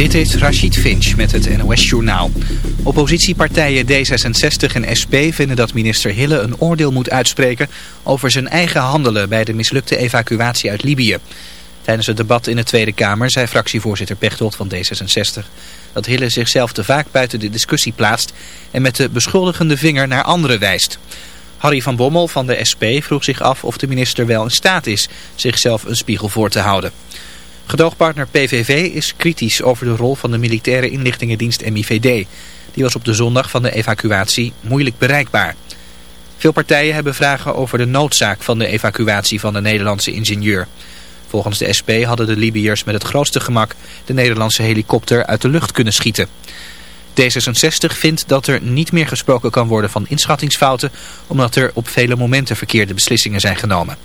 Dit is Rachid Finch met het NOS-journaal. Oppositiepartijen D66 en SP vinden dat minister Hille een oordeel moet uitspreken over zijn eigen handelen bij de mislukte evacuatie uit Libië. Tijdens het debat in de Tweede Kamer zei fractievoorzitter Pechtold van D66 dat Hille zichzelf te vaak buiten de discussie plaatst en met de beschuldigende vinger naar anderen wijst. Harry van Bommel van de SP vroeg zich af of de minister wel in staat is zichzelf een spiegel voor te houden. Gedoogpartner PVV is kritisch over de rol van de militaire inlichtingendienst MIVD. Die was op de zondag van de evacuatie moeilijk bereikbaar. Veel partijen hebben vragen over de noodzaak van de evacuatie van de Nederlandse ingenieur. Volgens de SP hadden de Libiërs met het grootste gemak de Nederlandse helikopter uit de lucht kunnen schieten. D66 vindt dat er niet meer gesproken kan worden van inschattingsfouten, omdat er op vele momenten verkeerde beslissingen zijn genomen.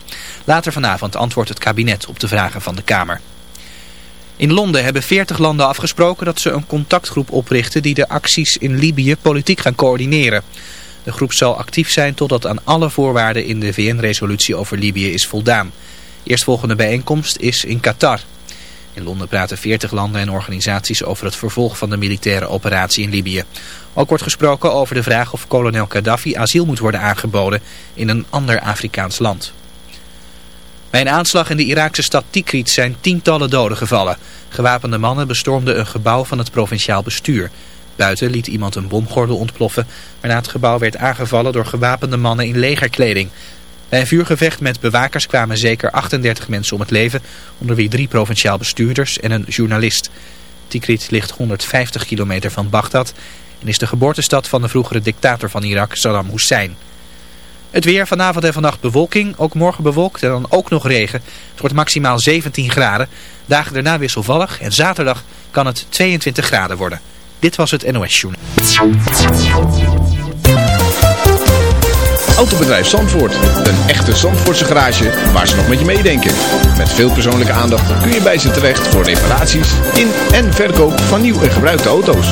Later vanavond antwoordt het kabinet op de vragen van de Kamer. In Londen hebben 40 landen afgesproken dat ze een contactgroep oprichten die de acties in Libië politiek gaan coördineren. De groep zal actief zijn totdat aan alle voorwaarden in de VN-resolutie over Libië is voldaan. Eerstvolgende bijeenkomst is in Qatar. In Londen praten 40 landen en organisaties over het vervolg van de militaire operatie in Libië. Ook wordt gesproken over de vraag of kolonel Gaddafi asiel moet worden aangeboden in een ander Afrikaans land. Bij een aanslag in de Iraakse stad Tikrit zijn tientallen doden gevallen. Gewapende mannen bestormden een gebouw van het provinciaal bestuur. Buiten liet iemand een bomgordel ontploffen, waarna het gebouw werd aangevallen door gewapende mannen in legerkleding. Bij een vuurgevecht met bewakers kwamen zeker 38 mensen om het leven, onder wie drie provinciaal bestuurders en een journalist. Tikrit ligt 150 kilometer van Bagdad en is de geboortestad van de vroegere dictator van Irak, Saddam Hussein. Het weer vanavond en vannacht bewolking, ook morgen bewolkt en dan ook nog regen. Het wordt maximaal 17 graden. Dagen daarna wisselvallig en zaterdag kan het 22 graden worden. Dit was het NOS Journal. Autobedrijf Zandvoort. Een echte Zandvoortse garage waar ze nog met je meedenken. Met veel persoonlijke aandacht kun je bij ze terecht voor reparaties in en verkoop van nieuw en gebruikte auto's.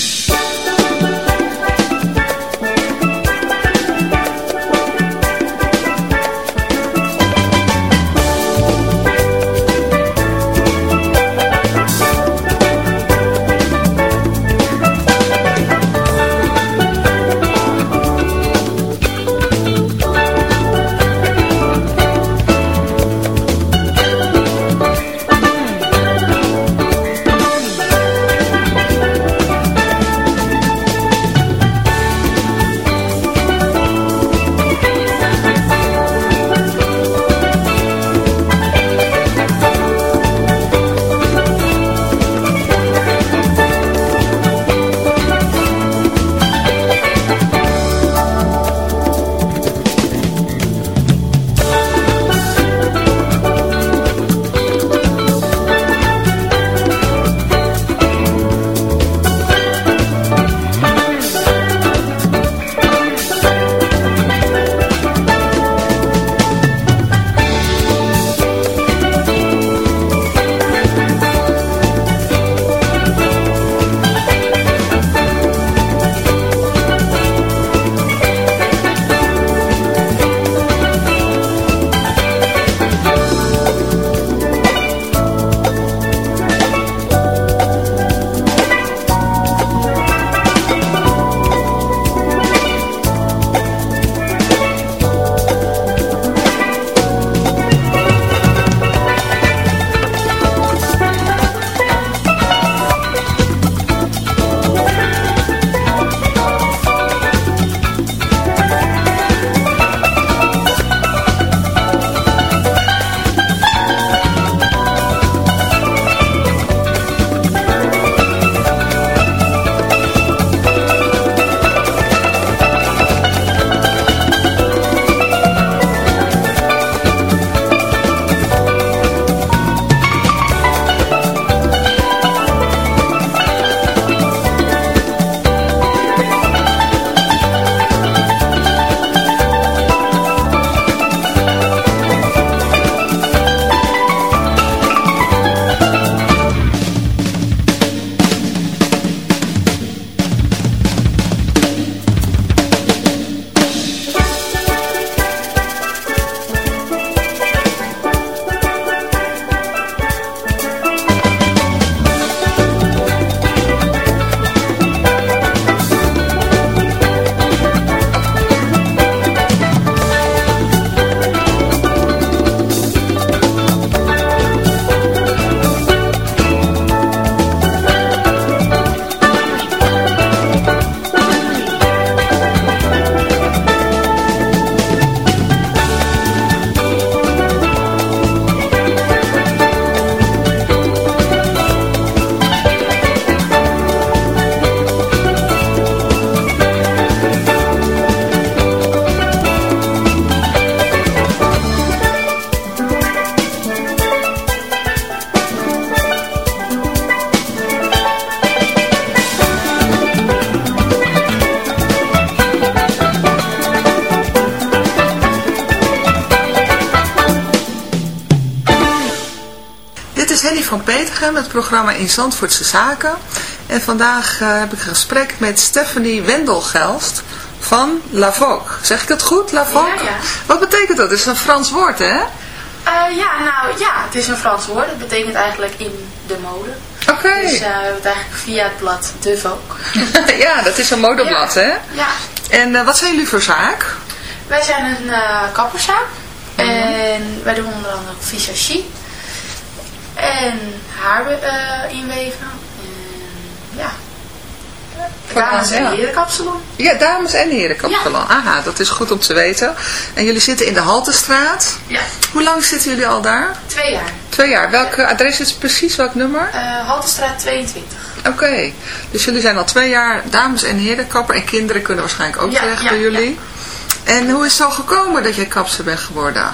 Programma in Zandvoortse Zaken. En vandaag eh, heb ik een gesprek met Stephanie Wendelgelst van La Vogue. Zeg ik het goed, La Vogue? Ja, ja. Wat betekent dat? Het is een Frans woord, hè? Eh, ja, nou ja, het is een Frans woord. Het betekent eigenlijk in de mode. Oké. Dus eh, we hebben het eigenlijk via het blad De Vogue. ja, dat is een modeblad, Ja. hè? Ja, En eh, wat zijn jullie voor zaak? wij zijn een eh kapperszaak. Mhm. En wij doen onder andere visagie. En haar inweven. En ja. Dames en ja. heren kapsalon. Ja, dames en heren kapsalon. Aha, dat is goed om te weten. En jullie zitten in de Haltestraat. Ja, Hoe lang zitten jullie al daar? twee jaar. Twee jaar. Welk adres is precies? Welk nummer? Eh Haltestraat 22. Oké, dus jullie zijn al twee jaar dames en heren kapper en kinderen kunnen waarschijnlijk ook Ja, terecht ja, bij jullie. En hoe is het zo gekomen dat jij kapster bent geworden?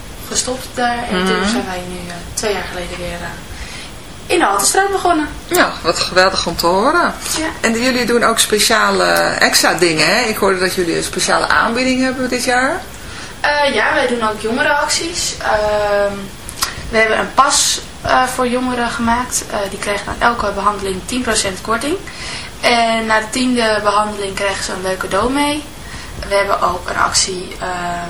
gestopt daar. En Mhm. toen zijn wij nu twee jaar geleden weer eh, in de Haltestraat begonnen. Ja, wat geweldig om te horen. Ja. En jullie doen ook speciale extra dingen, hè? Ik hoorde dat jullie een speciale aanbieding hebben dit jaar. Eh, ja, wij doen ook jongerenacties. Ehm, we hebben een pas eh, voor jongeren gemaakt. Die krijgen aan elke behandeling 10% korting. En na de tiende behandeling krijgen ze een leuke cadeau mee. We hebben ook een actie, ehm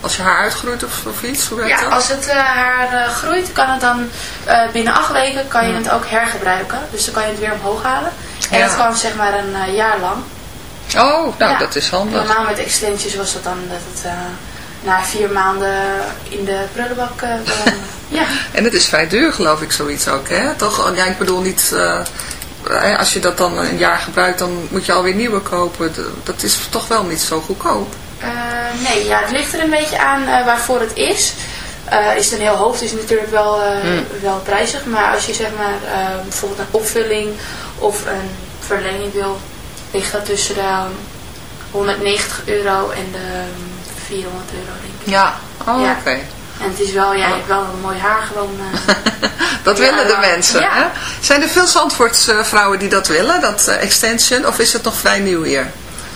als je haar uitgroeit of, of iets? Hoe Ja, dat? als het eh, haar eh, groeit, kan het dan eh, binnen acht weken kan je het ook hergebruiken. Dus dan kan je het weer omhoog halen. En Ja. dat kan zeg maar een jaar lang. Oh, nou Ja. dat is handig. Normaal met extensions was dat dan dat het na vier maanden in de prullenbak ja. En het is vrij duur geloof ik zoiets ook, hè? Toch? Ja, ik bedoel niet... als je dat dan een jaar gebruikt, dan moet je alweer nieuwe kopen. Dat is toch wel niet zo goedkoop. Eh, nee, ja, het ligt er een beetje aan eh, waarvoor het is. Eh, is het een heel hoofd, is het natuurlijk wel, eh, wel prijzig. Maar als je zeg maar bijvoorbeeld een opvulling of een verlenging wil, ligt dat tussen de 190 euro en de mm, 400 euro denk ik. Ja. Oh, Ja. oké. En het is wel, ja, je hebt wel een mooi haar gewoon. Dat willen de mensen, Ja. hè? Zijn er veel Zandvoortse vrouwen die dat willen, dat extension? Of is het nog vrij nieuw hier?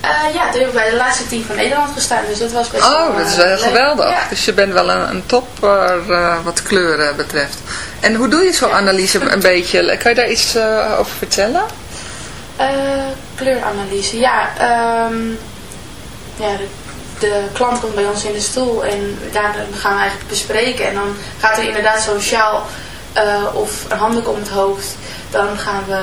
Eh, ja, toen heb ik bij de laatste team van Nederland gestaan. Dus dat was best wel Oh, dat is wel eh, leuk. geweldig. Ja. Dus je bent wel een, een topper eh, wat kleuren betreft. En hoe doe je zo'n analyse een beetje? Kan je daar iets over vertellen? Kleuranalyse, ja. ehm, ja de, de klant komt bij ons in de stoel en daar gaan we eigenlijk bespreken. En dan gaat er inderdaad zo'n sjaal of een handdoek om het hoofd. Dan gaan we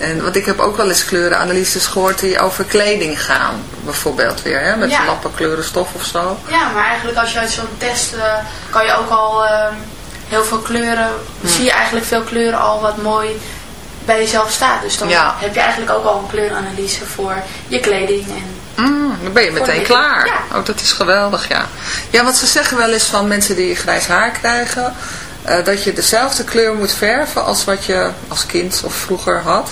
En want ik heb ook wel eens kleurenanalyses gehoord die over kleding gaan. Bijvoorbeeld weer, hè, met Ja. lappen kleurenstof of zo. Ja, maar eigenlijk als je uit zo'n test eh, kan je ook al ehm, heel veel kleuren, zie je eigenlijk veel kleuren al wat mooi bij jezelf staat. Dus dan Ja. heb je eigenlijk ook al een kleuranalyse voor je kleding. En, Mm, dan ben je meteen klaar. Ja. Oh, dat is geweldig, ja. Ja, want ze zeggen wel eens van mensen die grijs haar krijgen... eh, dat je dezelfde kleur moet verven als wat je als kind of vroeger had.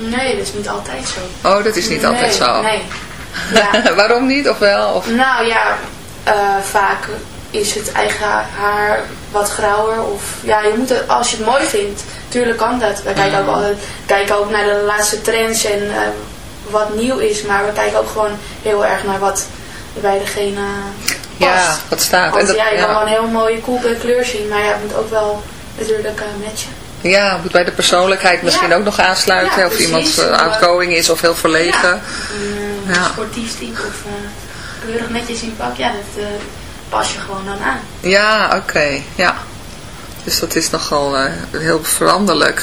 Nee, dat is niet altijd zo. Oh, dat is niet altijd zo. Nee. Ja. Waarom niet? Of wel? Of... nou ja, eh, vaak is het eigen haar wat grauwer. Of ja, je moet het, als je het mooi vindt, tuurlijk kan dat. Wij kijken ook Mm. altijd kijken ook naar de laatste trends en eh, wat nieuw is. Maar we kijken ook gewoon heel erg naar wat bij degene past. Ja, wat staat. Want En dat- ja, je ja. kan wel een heel mooie cool kleur zien, maar ja, het moet ook wel natuurlijk uh, matchen. Ja, moet bij de persoonlijkheid misschien Ja. ook nog aansluiten. Ja, of precies. iemand uh, uh, outgoing is of heel verlegen. Ja, een Ja. sportief type of uh, keurig netjes in pak, ja, dat uh, pas je gewoon dan aan. Ja, oké. Ja. Dus dat is nogal heel veranderlijk.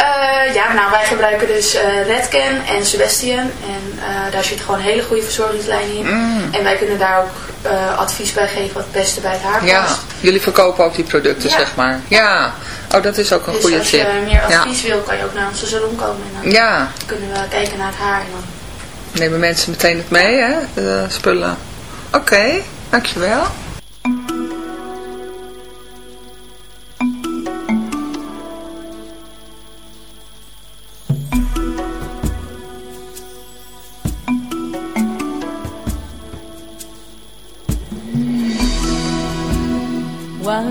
Uh, ja, nou wij gebruiken dus uh, Redken en Sebastian. En uh, daar zit gewoon een hele goede verzorgingslijn in. Mm. En wij kunnen daar ook eh, advies bij geven wat het beste bij het haar Ja, past. jullie verkopen ook die producten, Ja. zeg maar. Ja, oh dat is ook een Dus goede als tip. je meer ja. advies wil, kan je ook naar onze salon komen. En dan ja, kunnen we kijken naar het haar. En dan nemen mensen meteen het mee, hè, de spullen. Oké, dankjewel.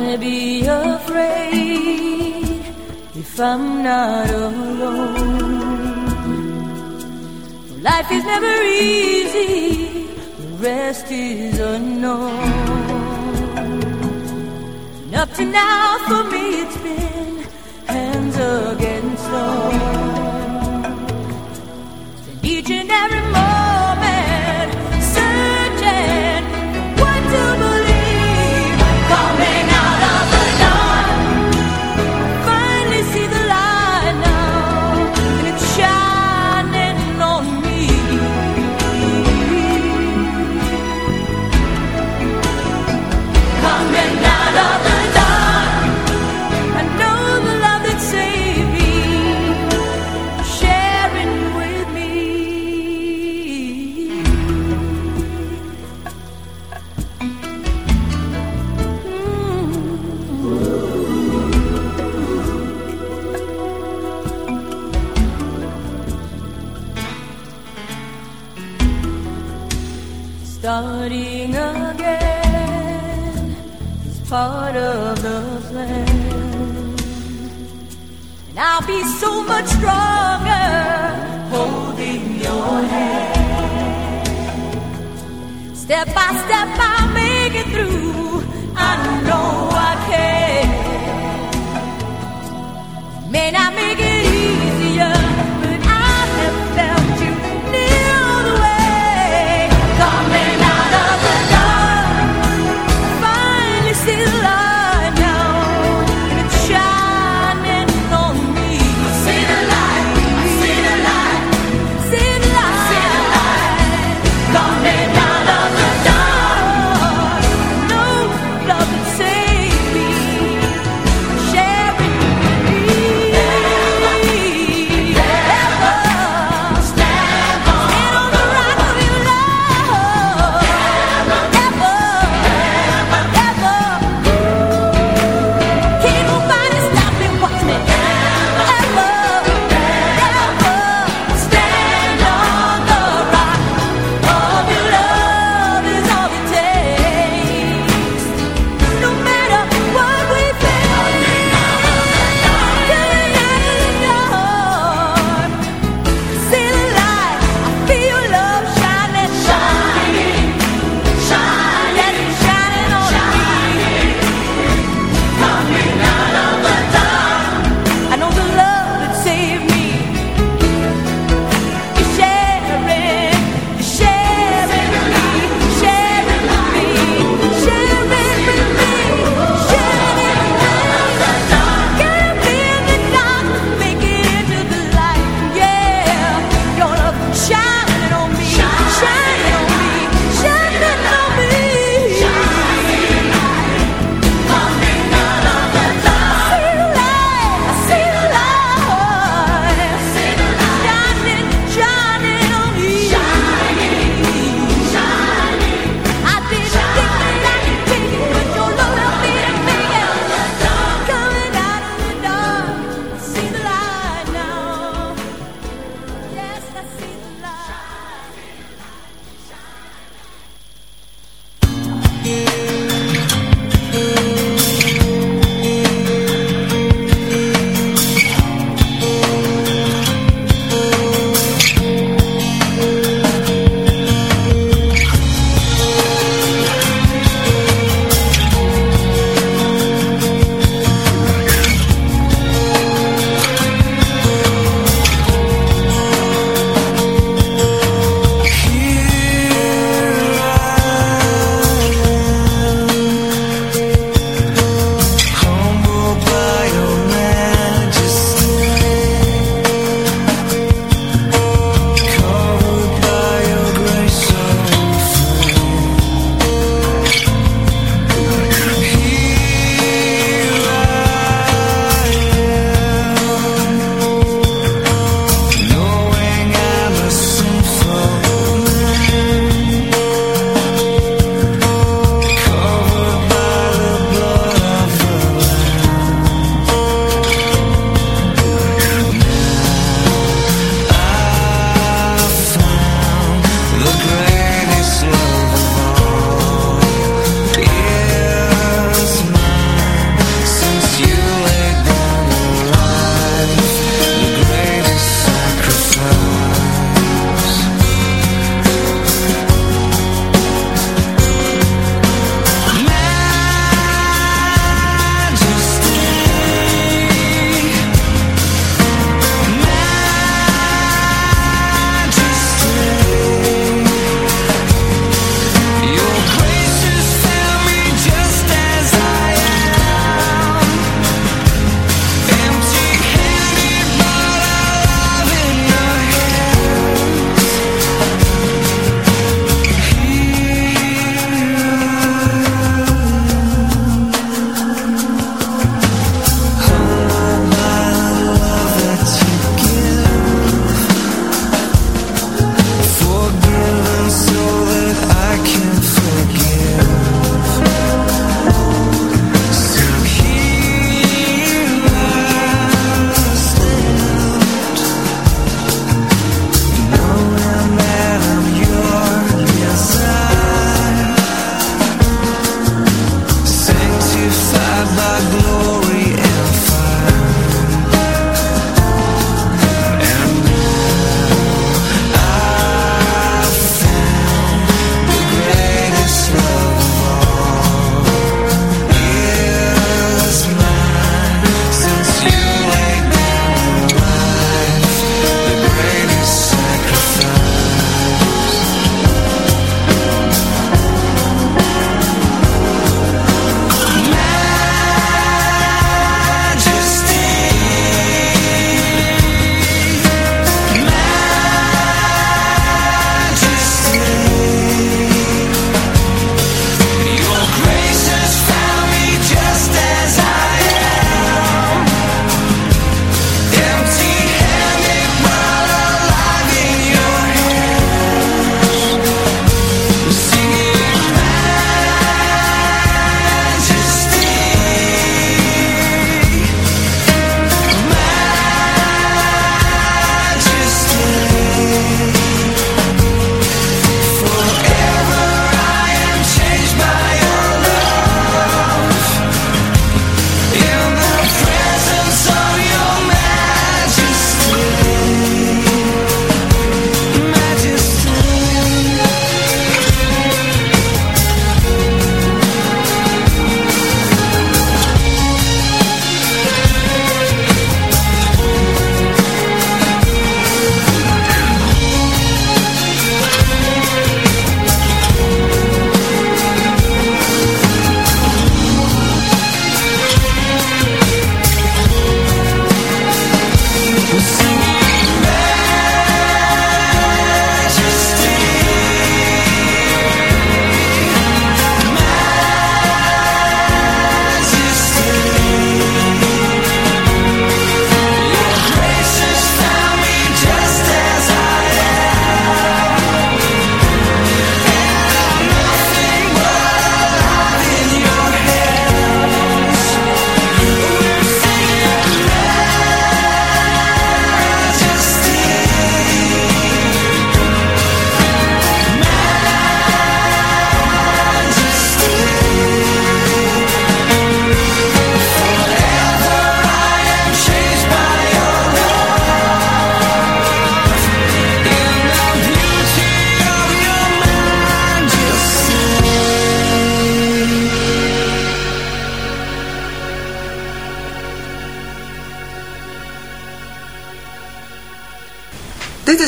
Why be afraid if I'm not alone? Life is never easy, the rest is unknown. And up to now, for me, it's been hands against stone. Each and every Starting again is part of the plan. And I'll be so much stronger holding your hand. Step by step, I'll make it through.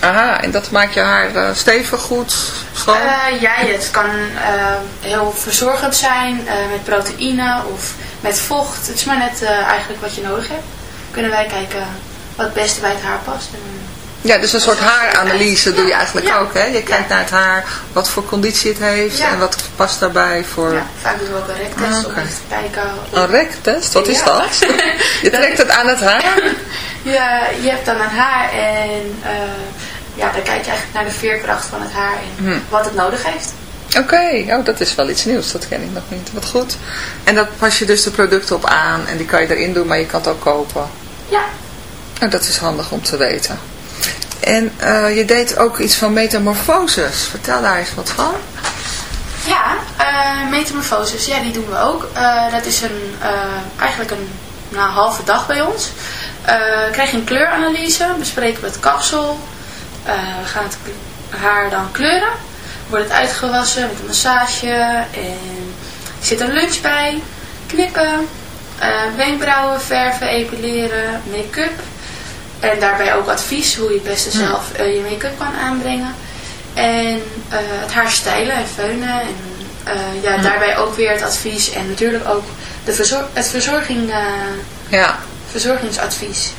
Aha, en dat maakt je haar eh, stevig, goed, schoon? Eh, ja, het kan eh, heel verzorgend zijn met proteïne of met vocht. Het is maar net eigenlijk wat je nodig hebt. Kunnen wij kijken wat het beste bij het haar past. En, ja, dus een soort haaranalyse doe je eigenlijk Ja. ook, hè? Je kijkt naar het haar, wat voor conditie het heeft Ja. en wat past daarbij voor... ja, vaak doen we ook een rektest Ah, om even te kijken. of- Een rektest, wat is dat? Je trekt het aan het haar? Ja, je hebt dan een haar en ja, dan kijk je eigenlijk naar de veerkracht van het haar en Hm. wat het nodig heeft. Oké, oh, dat is wel iets nieuws, dat ken ik nog niet. Wat goed. En daar pas je dus de producten op aan en die kan je erin doen, maar je kan het ook kopen. Ja, Nou, dat is handig om te weten. En eh, je deed ook iets van metamorfoses. Vertel daar eens wat van. ja metamorfoses, ja, die doen we ook. Eh, dat is een, eigenlijk een nou, halve dag bij ons. Krijg je een kleuranalyse, bespreken we het kapsel. Het k- haar dan kleuren. Wordt het uitgewassen met een massage en er zit een lunch bij. Knippen, eh, wenkbrauwen verven, epileren, make-up. En daarbij ook advies hoe je het beste zelf eh, je make-up kan aanbrengen. En het haar stijlen en feunen. En ja, daarbij ook weer het advies. En natuurlijk ook de verzor het verzorging, Ja. verzorgingsadvies.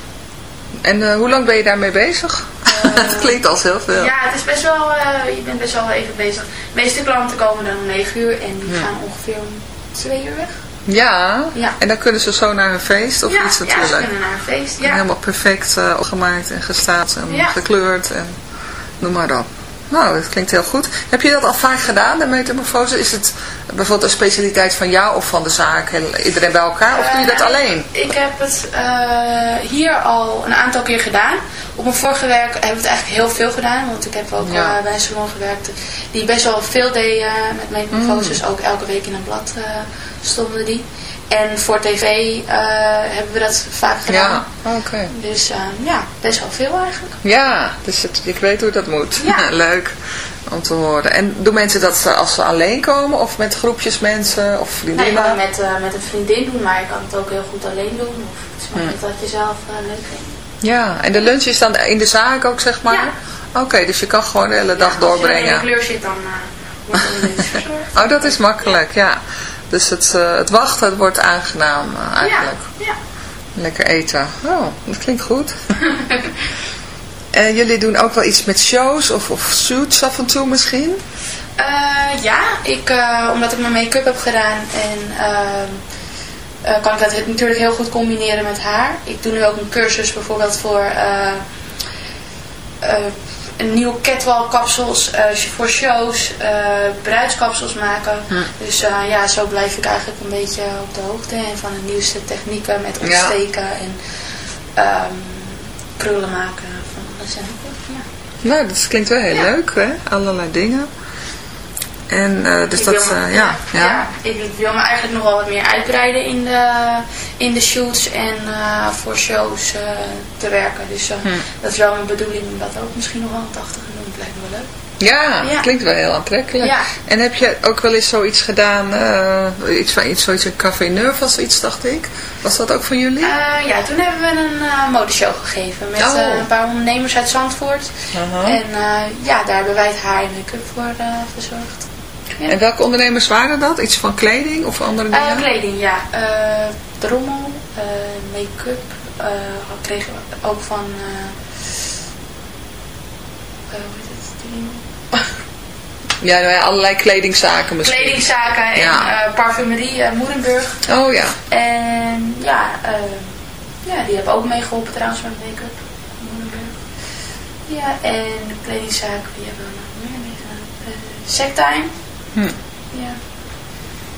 En eh, hoe lang ben je daarmee bezig? Het klinkt als heel veel. Ja, het is best wel, eh, je bent best wel even bezig. De meeste klanten komen dan om 9 uur en die Ja. gaan ongeveer om 2 uur weg. Ja. Ja. En dan kunnen ze zo naar een feest of ja, iets ja, natuurlijk. ze kunnen naar een feest. En Ja. Helemaal perfect eh, opgemaakt en gestaald en Ja. gekleurd en noem maar op. Nou, dat klinkt heel goed. Heb je dat al vaak gedaan, de metamorfose? Is het bijvoorbeeld een specialiteit van jou of van de zaak? Iedereen bij elkaar? Of doe je dat Eh, alleen? Ik heb het eh, hier al een aantal keer gedaan. Op mijn vorige werk hebben we het eigenlijk heel veel gedaan. Want ik heb ook Ja. eh, bij een salon gewerkt die best wel veel deed met metamorfoses. Ook elke week in een blad stonden die. En voor tv eh, hebben we dat vaak gedaan. Ja, oké. Dus eh, ja, best wel veel eigenlijk. Ja, dus het, ik weet hoe dat moet. Ja. Leuk om te horen. En doen mensen dat als ze alleen komen of met groepjes mensen of Nou, vriendinnen? kan het met, eh, met een vriendin doen, maar je kan het ook heel goed alleen doen. Of het is maar Hm. wat je zelf leuk vindt. Ja, en de lunch is dan in de zaak ook, zeg maar? Oké, dus je kan gewoon de hele dag Ja, Als je in doorbrengen. de kleur zit, dan eh, wordt een verzorgd. Oh, dat is makkelijk, ja. Dus het, eh, het wachten het wordt aangenaam eh, eigenlijk. Ja, ja. Lekker eten. Oh, dat klinkt goed. En jullie doen ook wel iets met shows of, of shoots af en toe misschien? Eh, ja, ik, omdat ik mijn make-up heb gedaan en kan ik dat natuurlijk heel goed combineren met haar. Ik doe nu ook een cursus bijvoorbeeld voor nieuwe catwalk kapsels eh, voor shows, eh bruidskapsels maken. Dus eh, ja, zo blijf ik eigenlijk een beetje op de hoogte en van de nieuwste technieken met Ja. ontsteken en ehm, prullen maken van alles en nog wat, ja. Nou, dat klinkt wel heel Ja. leuk, hè? Allerlei dingen. En eh, dus Ik dat, me- eh, ja, ja. ik wil me eigenlijk nog wel wat meer uitbreiden in de, in de shoots en eh, voor shows te werken. Dus eh, Hm. dat is wel mijn bedoeling om dat ook misschien nog wel een 80 te doen. Dat lijkt me wel leuk. Ja, Ja. klinkt wel heel aantrekkelijk. Ja. En heb je ook wel eens zoiets gedaan, eh, iets van iets, zoiets een Café Neuf was iets, dacht ik. Was dat ook van jullie? Ja, toen hebben we een modeshow gegeven met Oh. een paar ondernemers uit Zandvoort. Aha. En ja, daar hebben wij het haar en make-up voor verzorgd. Ja. En welke ondernemers waren dat? Iets van kleding of andere Eh, dingen? kleding, ja. Eh, drommel, eh, make-up kregen we ook van... hoe heet het? Ja, nou ja, allerlei kledingzaken misschien. Kledingzaken en Ja. parfumerie Moerenburg. Oh ja. En ja, ja, die hebben ook meegeholpen trouwens met make-up. Moerenburg. Ja, en de kledingzaak, die hebben we nog meer meegedaan. Uh, Sectime. Hm. Ja.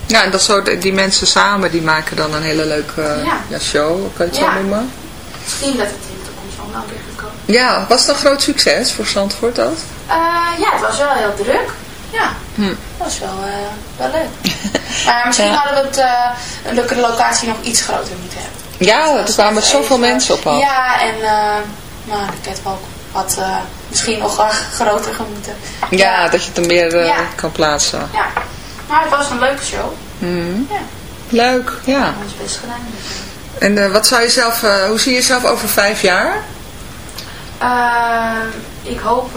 Ja, en dat zo, die mensen samen, die maken dan een hele leuke Ja. ja, show, kan je het Ja. zo noemen? Misschien dat het in de toekomst wel een keer gaat komen. Ja, was het een groot succes voor Zandvoort dat? Eh, ja, het was wel heel druk. Ja, Hm. dat was wel, eh, wel leuk. maar misschien hadden we het, eh, een leuke locatie nog iets groter moeten hebben. Ja, er kwamen zoveel even- mensen op af. Ja, en eh nou, de catwalk had misschien nog wel groter gemoeten. Ja, dat je het er meer eh, Ja. kan plaatsen. Ja, maar het was een leuke show. Hm. Ja, Leuk, we ja. hebben ons best gedaan. En eh, wat zou je zelf, eh, hoe zie je jezelf over vijf jaar? Eh, ik hoop,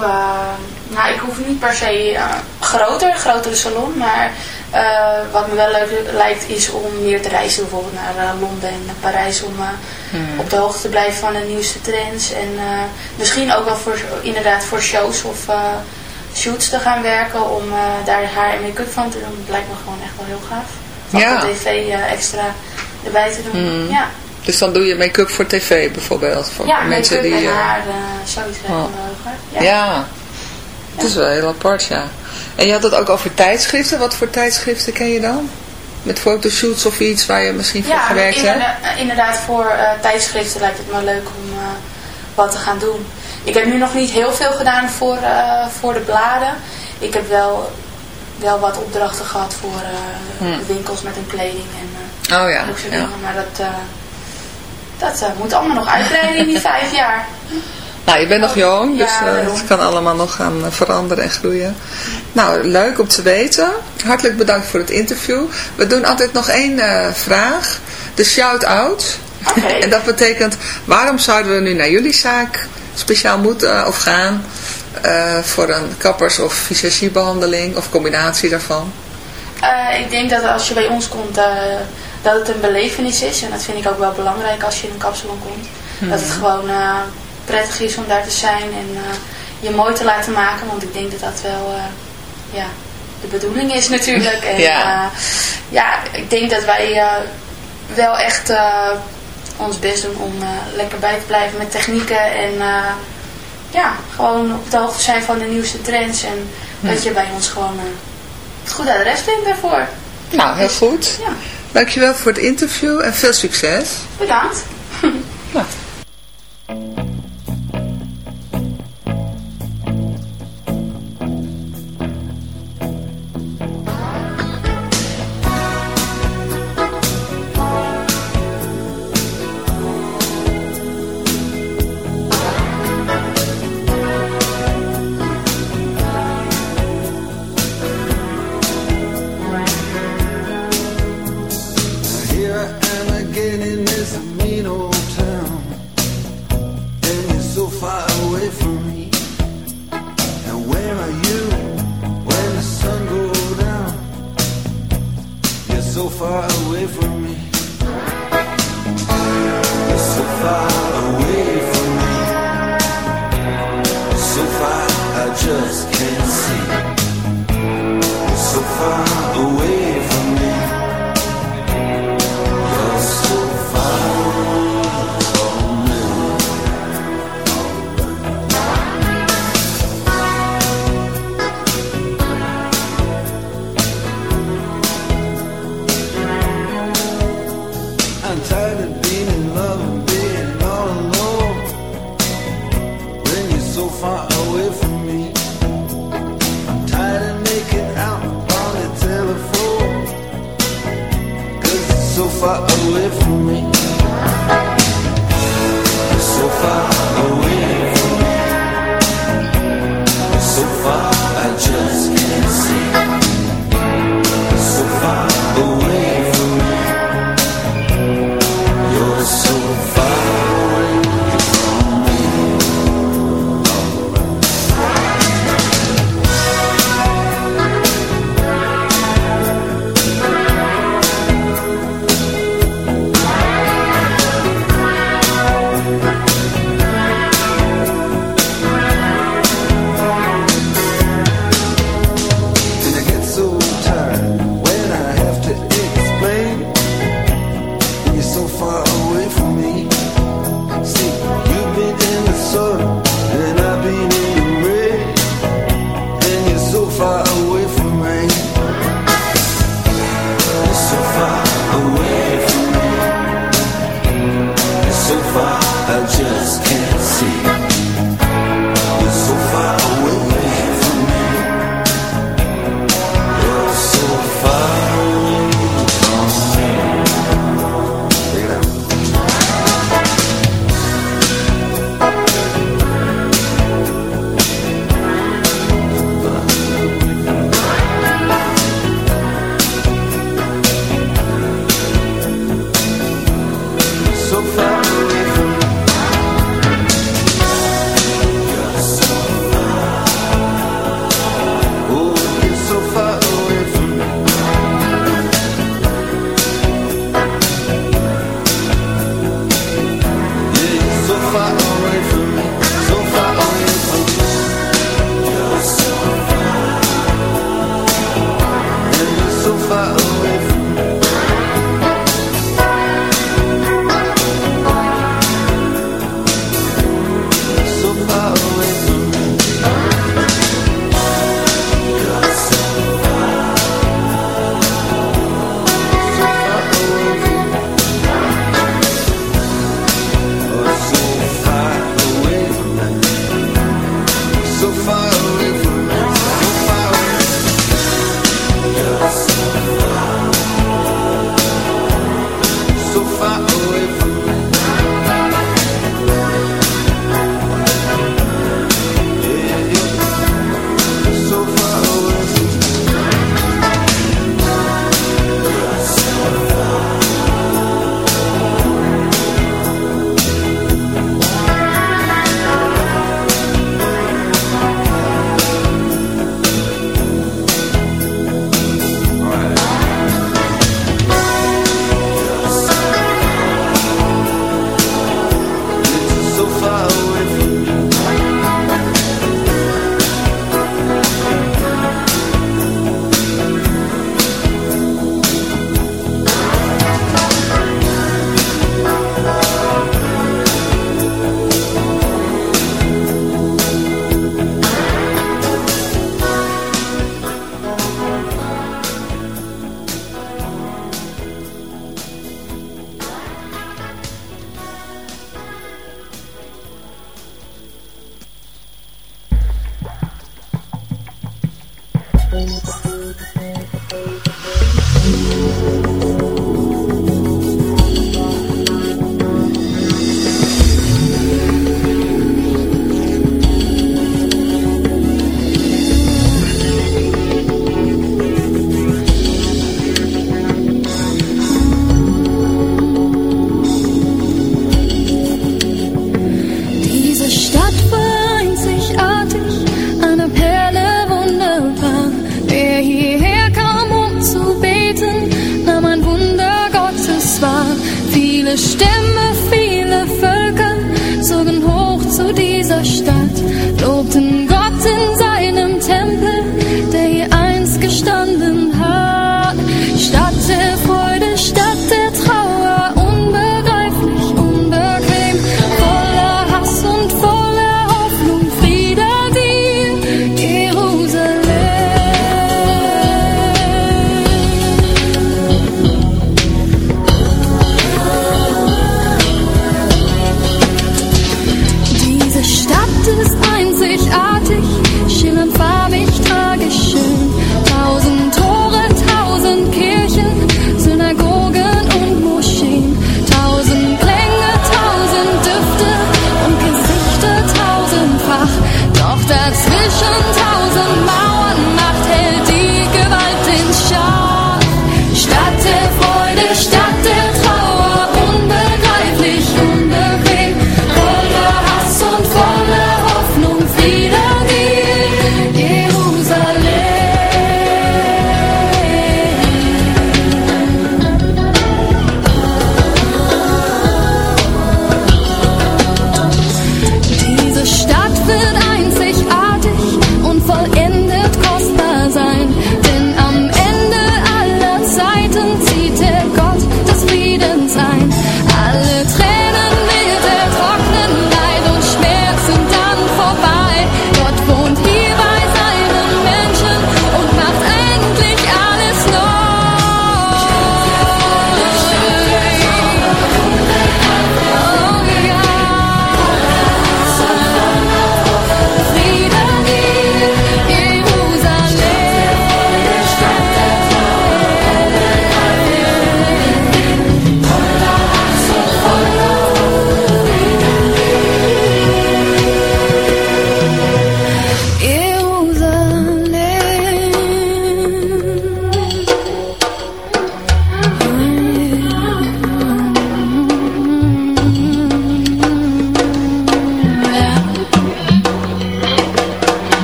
nou ik hoef niet per se groter, grotere salon, maar eh, wat me wel leuk lijkt is om meer te reizen, bijvoorbeeld naar eh, Londen en naar Parijs, om eh, Hmm. op de hoogte te blijven van de nieuwste trends en misschien ook wel voor, inderdaad voor shows of shoots te gaan werken, om daar haar en make-up van te doen. Dat lijkt me gewoon echt wel heel gaaf. Van Ja. de tv extra erbij te doen. Hmm. Ja, Dus dan doe je make-up voor tv bijvoorbeeld. Voor ja mensen die. en haar, Oh. heel gaaf. ja. het is wel heel apart, ja. En je had het ook over tijdschriften. Wat voor tijdschriften ken je dan? Met fotoshoots of iets waar je misschien voor Ja, gewerkt hebt? inderdaad, inderdaad voor eh, tijdschriften lijkt het me leuk om eh, wat te gaan doen. Ik heb nu nog niet heel veel gedaan voor, eh, voor de bladen. Ik heb wel, wel wat opdrachten gehad voor eh, Hmm. winkels met hun kleding en eh Oh ja, ja. Maar dat, eh, dat eh, moet allemaal nog uitbreiden in die vijf jaar. Nou, je bent nog jong, dus eh, het kan allemaal nog gaan eh, veranderen en groeien. Nou, leuk om te weten. Hartelijk bedankt voor het interview. We doen altijd nog één eh, vraag. De shout-out. En dat betekent, waarom zouden we nu naar jullie zaak speciaal moeten of gaan voor een kappers- of visagiebehandeling of combinatie daarvan? Ik denk dat als je bij ons komt, dat het een belevenis is. En dat vind ik ook wel belangrijk als je in een kapsalon komt. Dat het gewoon prettig is om daar te zijn en eh, je mooi te laten maken. Want ik denk dat dat wel eh, ja, de bedoeling is natuurlijk. En, Ja. ja. ja, ik denk dat wij eh, wel echt eh, ons best doen om eh, lekker bij te blijven met technieken. En eh, ja, gewoon op de hoogte zijn van de nieuwste trends. En dat je bij ons gewoon... eh, het goede adres vindt daarvoor. Nou, heel goed. Ja, Dankjewel voor het interview en veel succes. bedankt. Here far away from me. So far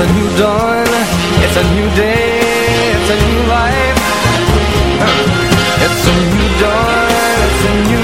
It's a new dawn, it's a new day, it's a new life. It's a new dawn, it's a new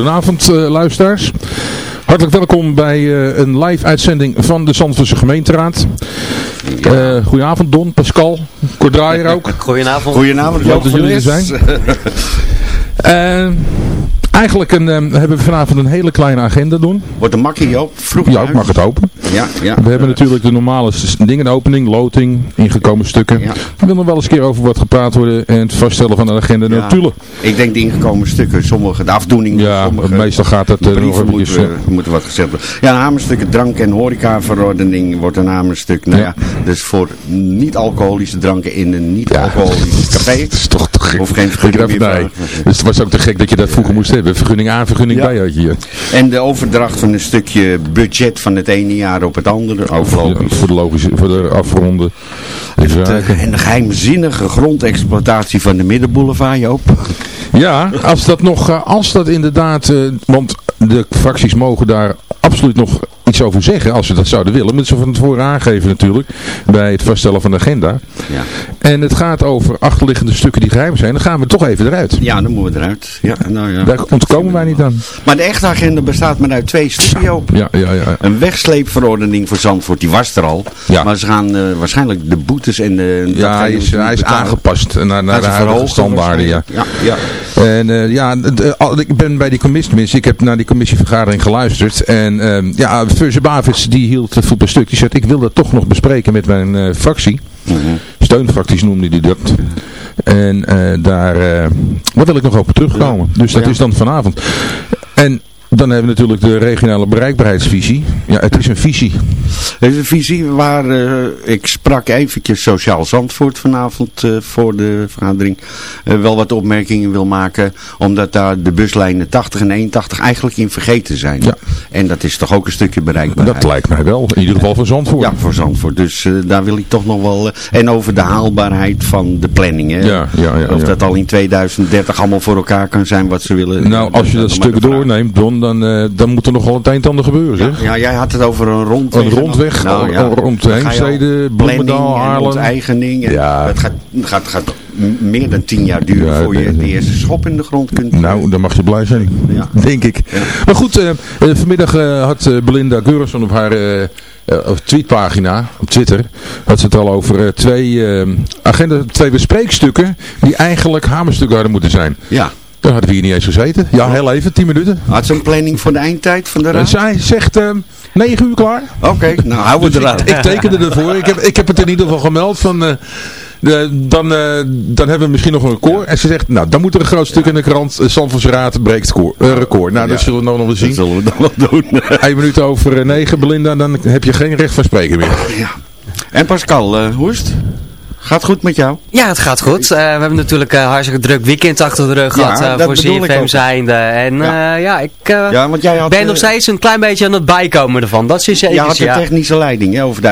Goedenavond uh, luisteraars. Hartelijk welkom bij uh, een live uitzending van de Zandvoortse gemeenteraad. Ja. Uh, goedenavond Don, Pascal, Kordraaier ook. Goedenavond. Goedenavond. Leuk dat jullie er zijn. Eigenlijk een, um, hebben we vanavond een hele kleine agenda doen. Wordt een makkie Joop? Vroeg Ja, ik mag het open. Ja, ja. We hebben natuurlijk de normale dingen opening, loting, ingekomen stukken. Ja. Wil nog wel eens een keer over wat gepraat worden en het vaststellen van de agenda Ja. natuurlijk. Ik denk de ingekomen stukken, sommige, de afdoening. Ja, sommige meestal gaat dat, eh, nog eventjes, moeten, moeten wat gezet worden. Ja, een hamerstuk drank- en horecaverordening wordt een hamerstuk. Nou ja, dus voor niet-alcoholische dranken in een niet-alcoholisch café. Dat is toch te gek. Of geen Ik meer nee. Dus het was ook te gek dat je dat vroeger moest hebben. Vergunning A, vergunning Ja. B had je hier. En de overdracht van een stukje budget van het ene jaar op het andere. Logisch. voor de logische, voor de afronden. Even kijken. en de geheimzinnige grondexploitatie van de Middenboulevard, Joop. Ja, als dat nog, eh, als dat inderdaad, eh, want de fracties mogen daar absoluut nog iets over zeggen, als ze dat zouden willen. Moeten ze van tevoren aangeven natuurlijk, bij het vaststellen van de agenda. Ja. En het gaat over achterliggende stukken die geheim zijn, dan gaan we toch even eruit. ja, dan moeten we eruit. Ja, nou ja. Daar ontkomen wij niet aan. Maar de echte agenda bestaat maar uit twee stukken, Joop. Ja, ja, ja. Een wegsleepverordening voor Zandvoort, die was er al. Ja. Maar ze gaan eh, waarschijnlijk de boetes en de... Ja, hij is, hij is aangepast naar, naar de huidige standaarden. Ja. Ja, ja. En eh, ja, de- al- ik ben bij die commissie, ik heb naar die commissievergadering geluisterd. En ehm, ja, Furze Bavis die hield het voet per stuk. Die zei, ik wil dat toch nog bespreken met mijn eh, fractie. Mhm. Steunfracties noemde die dat. En eh, daar, eh, daar wil ik nog op terugkomen. Dus dat Ja. is dan vanavond. En dan hebben we natuurlijk de regionale bereikbaarheidsvisie. Ja, het is een visie. Er is een visie waar eh, ik sprak eventjes Sociaal Zandvoort vanavond eh, voor de vergadering. eh, wel wat opmerkingen wil maken. Omdat daar de buslijnen 80 en 81 eigenlijk in vergeten zijn. Ja. En dat is toch ook een stukje bereikbaarheid. Dat lijkt mij wel. In ieder geval voor Zandvoort. Ja, voor Zandvoort. Dus daar wil ik toch nog wel... en over de haalbaarheid van de planning. Hè? Ja, ja, ja, of dat al in 2030 allemaal voor elkaar kan zijn wat ze willen. Nou, als je dat maar stuk doorneemt, Don, dan, eh, dan moet er nog wel het een en ander gebeuren, zeg. Ja, jij had het over een rondweg. Een rondweg, Nou, oh, rond Heemstede, Bloemendaal, Haarlem. onteigening. En Ja. Dat gaat, gaat, gaat meer dan tien jaar duren Ja, voor je de eerste schop in de grond kunt. Nou, dan mag je blij zijn. Ja. Denk ik. Maar goed, eh, eh, vanmiddag had Belinda Geurenson op haar op tweetpagina, op Twitter, had ze het al over twee, agenda, twee bespreekstukken die eigenlijk hamerstukken hadden moeten zijn. Ja. Daar hadden we hier niet eens gezeten. Ja, heel even, 10 minuten. Had ze een planning voor de eindtijd van de En raad? zij zegt eh 9 uur klaar. Oké, nou houden we Dus eraan. ik, ik tekende ervoor. Ik heb, ik heb het in ieder geval gemeld van... eh, de, dan, eh, dan hebben we misschien nog een record. En ze zegt, nou, dan moet er een groot stuk in de krant. Uh, Raad breekt koor, eh, record. Nou, dat zullen we nog nog wel zien. Dat zullen we dan wel doen. 1 minuut over eh, negen, Belinda. Dan heb je geen recht van spreken meer. ja. En Pascal, eh, hoe is het? Gaat goed met jou? Ja, het gaat goed. Eh, we hebben natuurlijk een hartstikke druk weekend achter de rug Ja, gehad eh, dat voor ook. zijnde. En ja, Ja. ja ik eh, Ja, want jij had, ben eh, nog steeds een klein beetje aan het bijkomen ervan. Dat is Jij zeker, had de ja. technische leiding hè, over